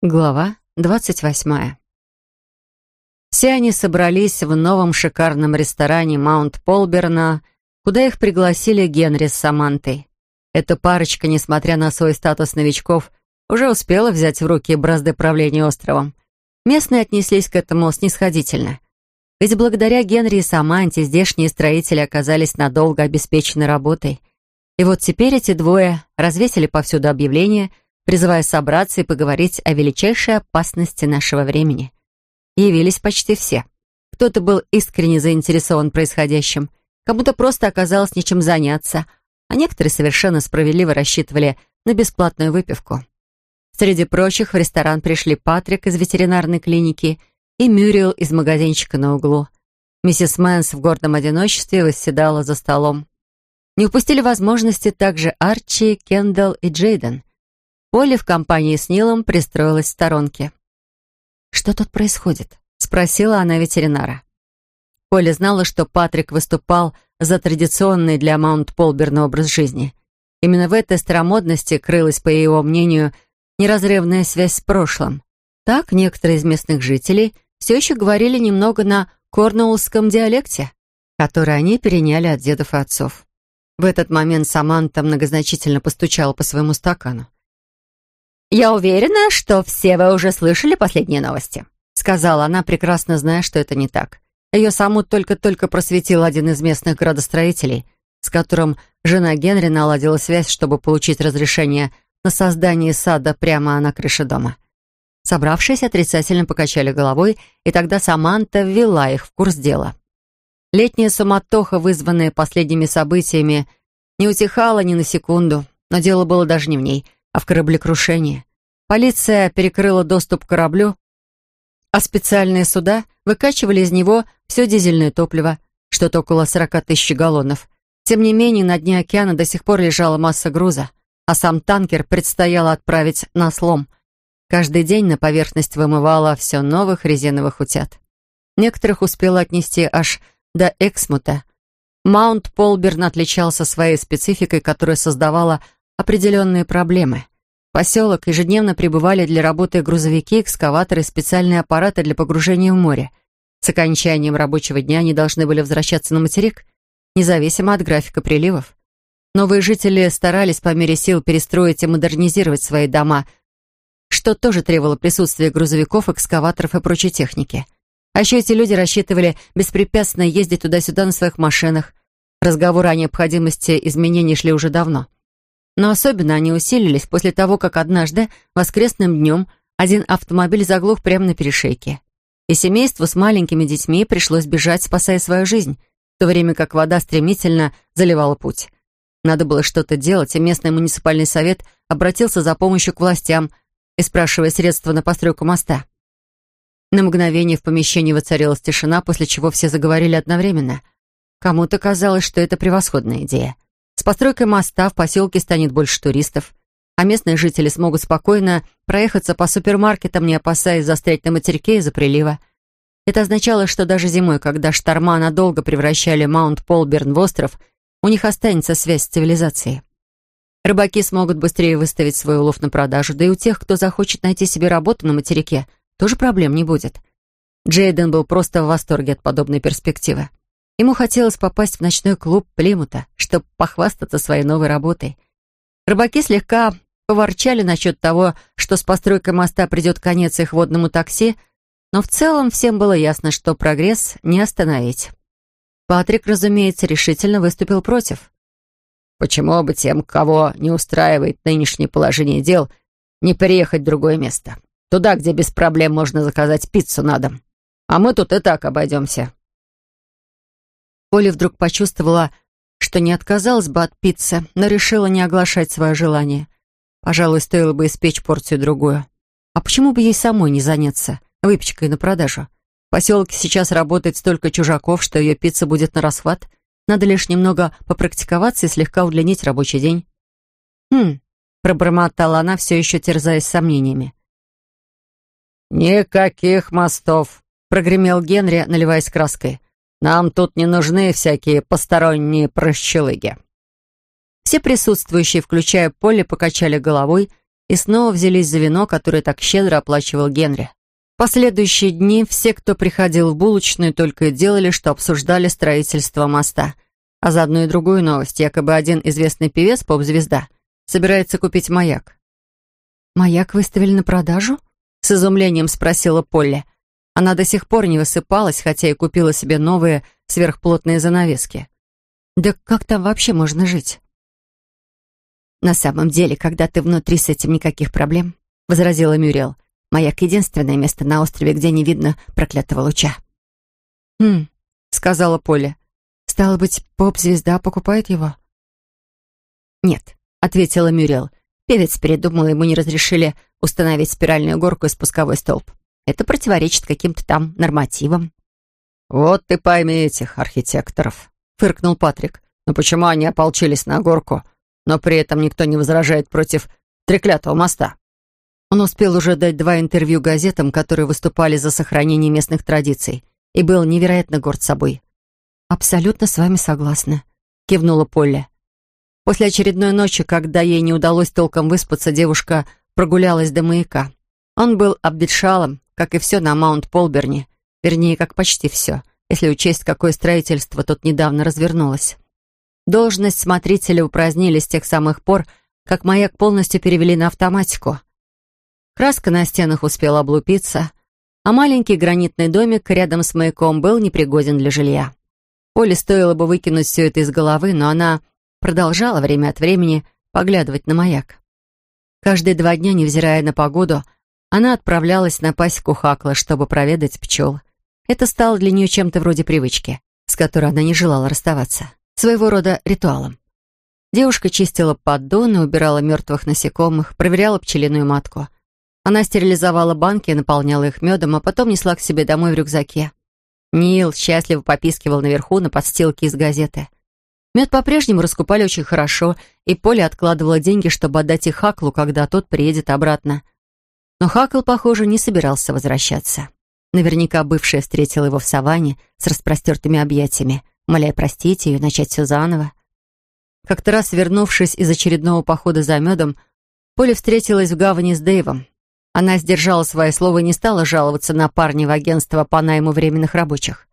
Глава двадцать восьмая. Все они собрались в новом шикарном ресторане Маунт Полберна, куда их пригласили Генри с Самантой. Эта парочка, несмотря на свой статус новичков, уже успела взять в руки бразды правления островом. Местные отнеслись к этому снисходительно. Ведь благодаря Генри и Саманте здешние строители оказались надолго обеспечены работой. И вот теперь эти двое развесили повсюду объявления – призывая собраться и поговорить о величайшей опасности нашего времени. Явились почти все. Кто-то был искренне заинтересован происходящим, кому-то просто оказалось нечем заняться, а некоторые совершенно справедливо рассчитывали на бесплатную выпивку. Среди прочих в ресторан пришли Патрик из ветеринарной клиники и Мюриел из магазинчика на углу. Миссис Мэнс в гордом одиночестве восседала за столом. Не упустили возможности также Арчи, Кендалл и Джейден. Полли в компании с Нилом пристроилась в сторонке. «Что тут происходит?» — спросила она ветеринара. Полли знала, что Патрик выступал за традиционный для Маунт-Полберна образ жизни. Именно в этой старомодности крылась, по его мнению, неразрывная связь с прошлым. Так некоторые из местных жителей все еще говорили немного на корнуоллском диалекте, который они переняли от дедов и отцов. В этот момент Саманта многозначительно постучала по своему стакану. «Я уверена, что все вы уже слышали последние новости», сказала она, прекрасно зная, что это не так. Ее саму только-только просветил один из местных градостроителей, с которым жена Генри наладила связь, чтобы получить разрешение на создание сада прямо на крыше дома. Собравшись, отрицательно покачали головой, и тогда Саманта ввела их в курс дела. Летняя суматоха, вызванная последними событиями, не утихала ни на секунду, но дело было даже не в ней — а в кораблекрушении. Полиция перекрыла доступ к кораблю, а специальные суда выкачивали из него все дизельное топливо, что-то около 40 тысяч галлонов. Тем не менее, на дне океана до сих пор лежала масса груза, а сам танкер предстояло отправить на слом. Каждый день на поверхность вымывало все новых резиновых утят. Некоторых успело отнести аж до Эксмута. Маунт Полберн отличался своей спецификой, которая создавала определенные проблемы. Поселок ежедневно прибывали для работы грузовики, экскаваторы, специальные аппараты для погружения в море. С окончанием рабочего дня они должны были возвращаться на материк, независимо от графика приливов. Новые жители старались по мере сил перестроить и модернизировать свои дома, что тоже требовало присутствия грузовиков, экскаваторов и прочей техники. А еще эти люди рассчитывали беспрепятственно ездить туда-сюда на своих машинах. Разговоры о необходимости изменений шли уже давно. Но особенно они усилились после того, как однажды, воскресным днем, один автомобиль заглох прямо на перешейке. И семейству с маленькими детьми пришлось бежать, спасая свою жизнь, в то время как вода стремительно заливала путь. Надо было что-то делать, и местный муниципальный совет обратился за помощью к властям и спрашивая средства на постройку моста. На мгновение в помещении воцарилась тишина, после чего все заговорили одновременно. Кому-то казалось, что это превосходная идея — постройкой моста в поселке станет больше туристов, а местные жители смогут спокойно проехаться по супермаркетам, не опасаясь застрять на материке из-за прилива. Это означало, что даже зимой, когда шторма надолго превращали Маунт Полберн в остров, у них останется связь с цивилизацией. Рыбаки смогут быстрее выставить свой улов на продажу, да и у тех, кто захочет найти себе работу на материке, тоже проблем не будет. Джейден был просто в восторге от подобной перспективы. Ему хотелось попасть в ночной клуб Плимута, чтобы похвастаться своей новой работой. Рыбаки слегка поворчали насчет того, что с постройкой моста придет конец их водному такси, но в целом всем было ясно, что прогресс не остановить. Патрик, разумеется, решительно выступил против. «Почему бы тем, кого не устраивает нынешнее положение дел, не переехать в другое место? Туда, где без проблем можно заказать пиццу на дом. А мы тут и так обойдемся. Оля вдруг почувствовала, что не отказалась бы от пиццы, но решила не оглашать свое желание. Пожалуй, стоило бы испечь порцию другую. А почему бы ей самой не заняться выпечкой на продажу? В поселке сейчас работает столько чужаков, что ее пицца будет на расхват. Надо лишь немного попрактиковаться и слегка удлинить рабочий день. «Хм», — пробормотала она, все еще терзаясь сомнениями. «Никаких мостов», — прогремел Генри, наливаясь краской. Нам тут не нужны всякие посторонние прощелыги». Все присутствующие, включая Полли, покачали головой, и снова взялись за вино, которое так щедро оплачивал Генри. Последующие дни все, кто приходил в булочную, только и делали, что обсуждали строительство моста. А заодно и другую новость. Якобы один известный певец, поп-звезда, собирается купить маяк. «Маяк выставили на продажу?» — с изумлением спросила Полли. Она до сих пор не высыпалась, хотя и купила себе новые сверхплотные занавески. «Да как там вообще можно жить?» «На самом деле, когда ты внутри с этим никаких проблем», — возразила Мюрриел. «Маяк — единственное место на острове, где не видно проклятого луча». «Хм», — сказала Поля. «Стало быть, поп-звезда покупает его?» «Нет», — ответила Мюрриел. «Певец передумал, ему не разрешили установить спиральную горку и спусковой столб. Это противоречит каким-то там нормативам». «Вот ты пойми этих архитекторов», — фыркнул Патрик. «Но почему они ополчились на горку?» но при этом никто не возражает против треклятого моста. Он успел уже дать два интервью газетам, которые выступали за сохранение местных традиций, и был невероятно горд собой. «Абсолютно с вами согласна», — кивнула Полли. После очередной ночи, когда ей не удалось толком выспаться, девушка прогулялась до маяка. Он был обветшалым, как и все на Маунт-Полберне, вернее, как почти все, если учесть, какое строительство тут недавно развернулось. Должность смотрителя упразднили с тех самых пор, как маяк полностью перевели на автоматику. Краска на стенах успела облупиться, а маленький гранитный домик рядом с маяком был непригоден для жилья. Поле стоило бы выкинуть все это из головы, но она продолжала время от времени поглядывать на маяк. Каждые два дня, невзирая на погоду, она отправлялась на пасеку Хакла, чтобы проведать пчел. Это стало для нее чем-то вроде привычки, с которой она не желала расставаться своего рода ритуалом. Девушка чистила поддоны, убирала мертвых насекомых, проверяла пчелиную матку. Она стерилизовала банки и наполняла их медом, а потом несла к себе домой в рюкзаке. Нил счастливо попискивал наверху на подстилке из газеты. Мед по-прежнему раскупали очень хорошо, и Поля откладывала деньги, чтобы отдать их Хаклу, когда тот приедет обратно. Но Хакл, похоже, не собирался возвращаться. Наверняка бывшая встретила его в саванне с распростертыми объятиями — моляя простить ее начать все заново. Как-то раз, вернувшись из очередного похода за медом, Поля встретилась в гавани с Дэйвом. Она сдержала свое слово и не стала жаловаться на парня в агентство по найму временных рабочих.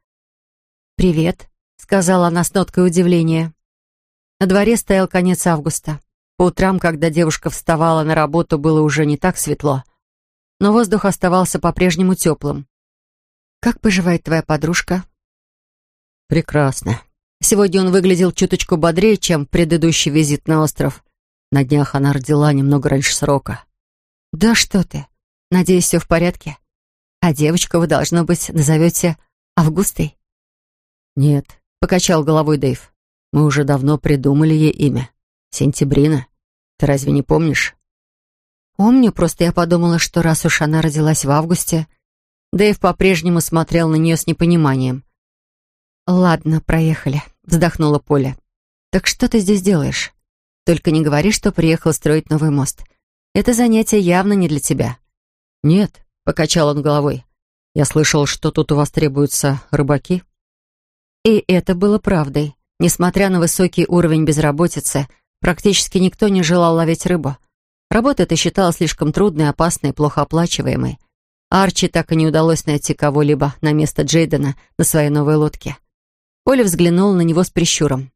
«Привет», — сказала она с ноткой удивления. На дворе стоял конец августа. По утрам, когда девушка вставала на работу, было уже не так светло. Но воздух оставался по-прежнему теплым. «Как поживает твоя подружка?» Прекрасно. Сегодня он выглядел чуточку бодрее, чем предыдущий визит на остров. На днях она родила немного раньше срока. Да что ты. Надеюсь, все в порядке. А девочку вы, должно быть, назовете Августой? Нет, покачал головой Дэйв. Мы уже давно придумали ей имя. Сентябрина. Ты разве не помнишь? Помню, просто я подумала, что раз уж она родилась в августе... Дэйв по-прежнему смотрел на нее с непониманием. «Ладно, проехали», — вздохнула Поля. «Так что ты здесь делаешь? Только не говори, что приехал строить новый мост. Это занятие явно не для тебя». «Нет», — покачал он головой. «Я слышал, что тут у вас требуются рыбаки». И это было правдой. Несмотря на высокий уровень безработицы, практически никто не желал ловить рыбу. Работа эта считалась слишком трудной, опасной и плохо оплачиваемой. Арчи так и не удалось найти кого-либо на место Джейдена на своей новой лодке. Оля взглянула на него с прищуром.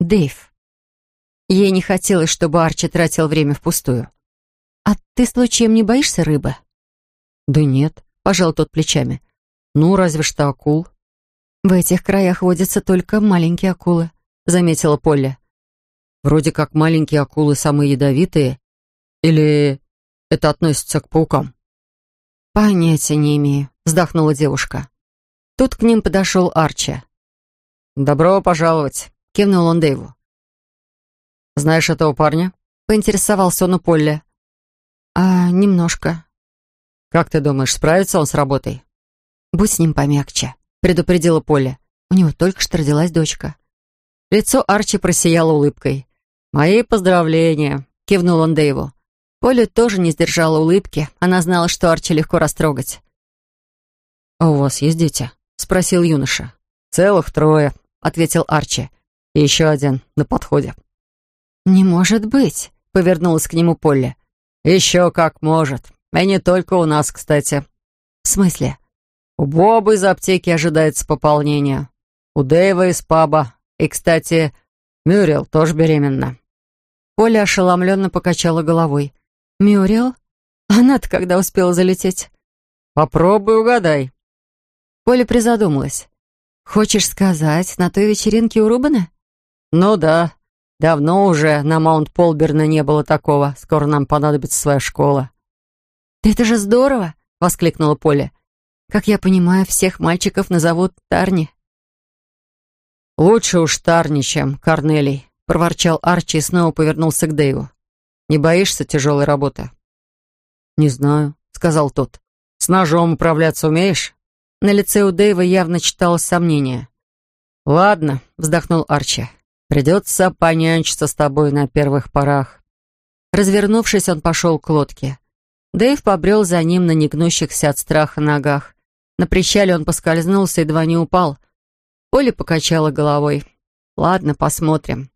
«Дэйв». Ей не хотелось, чтобы Арчи тратил время впустую. «А ты случаем не боишься рыбы?» «Да нет», — пожал тот плечами. «Ну, разве что акул». «В этих краях водятся только маленькие акулы», — заметила Полли. «Вроде как маленькие акулы самые ядовитые. Или это относится к паукам?» «Понятия не имею», — вздохнула девушка. Тут к ним подошел Арчи. «Добро пожаловать», — кивнул он Дэйву. «Знаешь этого парня?» — поинтересовался он у Полли. «А, немножко». «Как ты думаешь, справится он с работой?» «Будь с ним помягче», — предупредила Полли. «У него только что родилась дочка». Лицо Арчи просияло улыбкой. «Мои поздравления», — кивнул он Дэйву. Поля тоже не сдержала улыбки. Она знала, что Арчи легко растрогать. «А у вас есть дети?» — спросил юноша. «Целых трое», ответил Арчи. «И еще один на подходе». «Не может быть», — повернулась к нему Полли. «Еще как может. И не только у нас, кстати». «В смысле?» «У Боба из аптеки ожидается пополнение. У Дэйва из паба. И, кстати, Мюррел тоже беременна». Поля ошеломленно покачала головой. «Мюррел? Она-то когда успела залететь?» «Попробуй угадай». Поля призадумалась. «Хочешь сказать, на той вечеринке у Рубана?» «Ну да. Давно уже на Маунт-Полберна не было такого. Скоро нам понадобится своя школа». «Да это же здорово!» — воскликнула Поля. «Как я понимаю, всех мальчиков назовут Тарни». «Лучше уж Тарни, чем Корнелий», — проворчал Арчи и снова повернулся к Дэйву. «Не боишься тяжелой работы?» «Не знаю», — сказал тот. «С ножом управляться умеешь?» На лице у Дэйва явно читалось сомнение. «Ладно», — вздохнул Арчи. «Придется понянчиться с тобой на первых порах». Развернувшись, он пошел к лодке. Дэйв побрел за ним на негнущихся от страха ногах. На причале он поскользнулся, и едва не упал. Оля покачала головой. «Ладно, посмотрим».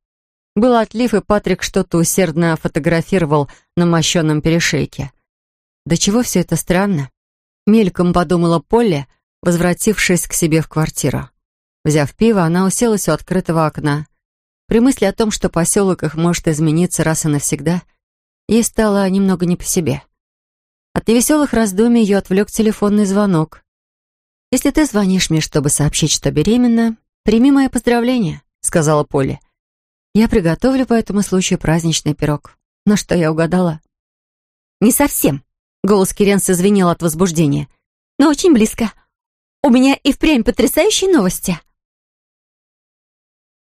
Был отлив, и Патрик что-то усердно фотографировал на мощенном перешейке. «Да чего все это странно?» Мельком подумала Полли, возвратившись к себе в квартиру. Взяв пиво, она уселась у открытого окна. При мысли о том, что поселок их может измениться раз и навсегда, ей стало немного не по себе. От невеселых раздумий ее отвлек телефонный звонок. «Если ты звонишь мне, чтобы сообщить, что беременна, прими мое поздравление», — сказала Полли. «Я приготовлю по этому случаю праздничный пирог. Но что я угадала?» «Не совсем», — голос Киренса звенел от возбуждения. «Но очень близко. У меня и впрямь потрясающие новости.